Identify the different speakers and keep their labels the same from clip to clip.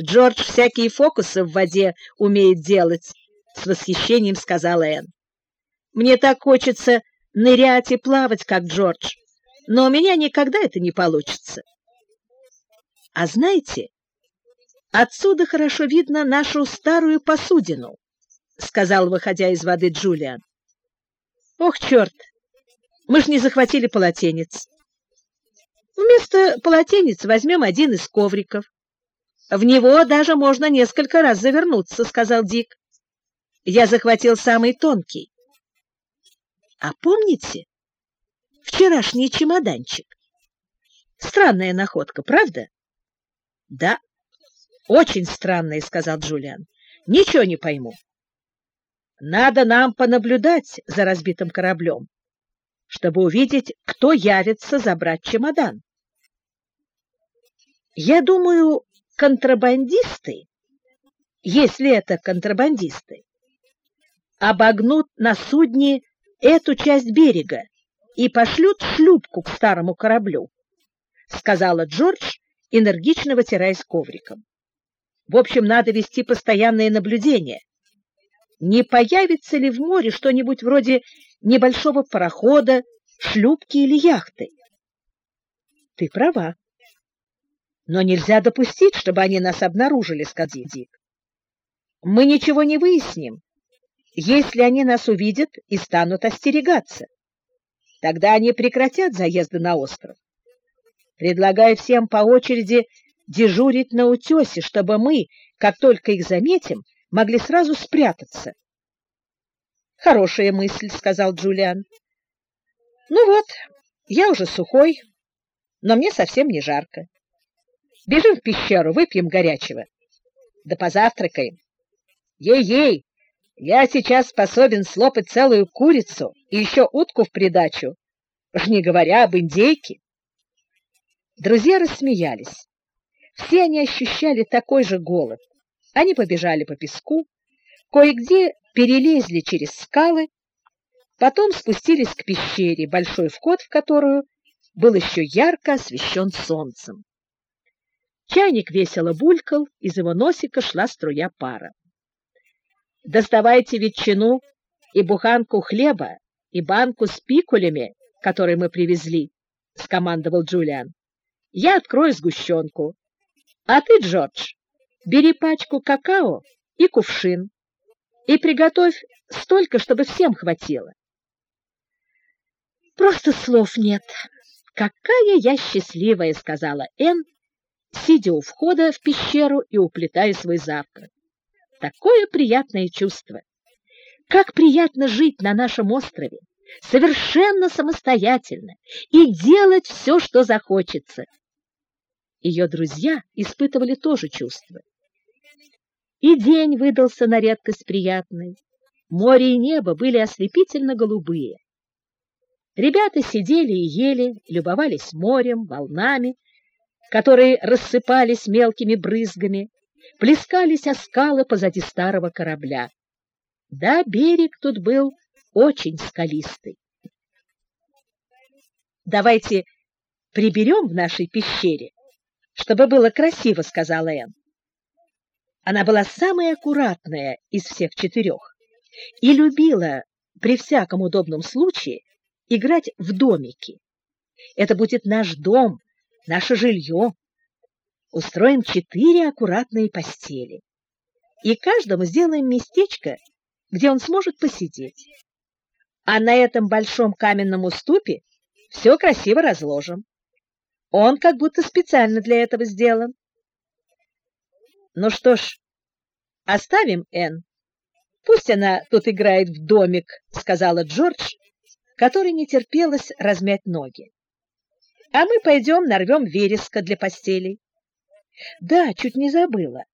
Speaker 1: Джордж всякие фокусы в воде умеет делать, — с восхищением сказала Энн. Мне так хочется нырять и плавать, как Джордж, но у меня никогда это не получится. А знаете, отсюда хорошо видно нашу старую посудину, — сказал, выходя из воды Джулиан. Ох, черт! Мы ж не захватили полотенец. Вместо полотенец возьмем один из ковриков. В него даже можно несколько раз завернуться, — сказал Дик. Я захватил самый тонкий. А помните вчерашний чемоданчик? Странная находка, правда? Да, очень странная, — сказал Джулиан. Ничего не пойму. Надо нам понаблюдать за разбитым кораблем, чтобы увидеть, кто явится забрать чемодан. Я думаю, контрабандисты, если это контрабандисты, обогнут на судне эту часть берега и пошлют шлюпку к старому кораблю, сказала Джордж, энергично вытираясь ковриком. В общем, надо вести постоянное наблюдение. Не появится ли в море что-нибудь вроде небольшого парохода, шлюпки или яхты? Ты права. Но нельзя допустить, чтобы они нас обнаружили, сказал Дик. Мы ничего не выясним, если они нас увидят и станут остерегаться. Тогда они прекратят заезды на остров. Предлагаю всем по очереди дежурить на утесе, чтобы мы, как только их заметим, могли сразу спрятаться. Хорошая мысль, сказал Джулиан. Ну вот, я уже сухой, но мне совсем не жарко. Бежим в пещеру, выпьем горячего. Да позавтракаем. Ей-ей, я сейчас способен слопать целую курицу и еще утку в придачу, уж не говоря об индейке. Друзья рассмеялись. Все они ощущали такой же голод. Они побежали по песку, кое-где перелезли через скалы, потом спустились к пещере, большой вход в которую был еще ярко освещен солнцем. Чайник весело булькал, из его носика шла струя пара. «Доставайте ветчину и буханку хлеба, и банку с пикулями, которые мы привезли», — скомандовал Джулиан. «Я открою сгущенку. А ты, Джордж, бери пачку какао и кувшин и приготовь столько, чтобы всем хватило». «Просто слов нет. Какая я счастливая!» — сказала Энн, сидя у входа в пещеру и уплетая свой завтрак. Такое приятное чувство! Как приятно жить на нашем острове, совершенно самостоятельно и делать все, что захочется. Ее друзья испытывали то же чувство. И день выдался на редкость приятный. Море и небо были ослепительно голубые. Ребята сидели и ели, любовались морем, волнами, которые рассыпались мелкими брызгами, плескались о скалы позади старого корабля. Да, берег тут был очень скалистый. «Давайте приберем в нашей пещере, чтобы было красиво», — сказала Энн. Она была самая аккуратная из всех четырех и любила при всяком удобном случае играть в домики. Это будет наш дом, наше жилье. Устроим четыре аккуратные постели. И каждому сделаем местечко, где он сможет посидеть. А на этом большом каменном уступе все красиво разложим. Он как будто специально для этого сделан. Ну что ж, оставим Энн. Пусть она тут играет в домик, сказала Джордж, который не терпелось размять ноги. А мы пойдем нарвем вереска для постелей. Да, чуть не забыла.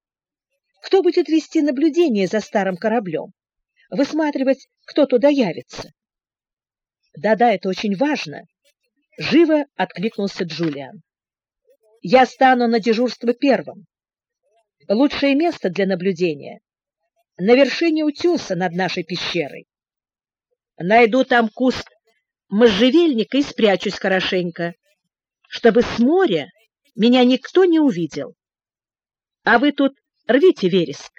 Speaker 1: Кто будет вести наблюдение за старым кораблем? Высматривать, кто туда явится? Да-да, это очень важно. Живо откликнулся Джулиан. Я стану на дежурство первым. Лучшее место для наблюдения на вершине утеса над нашей пещерой. Найду там куст можжевельника и спрячусь хорошенько чтобы с моря меня никто не увидел. а вы тут рвите вереск.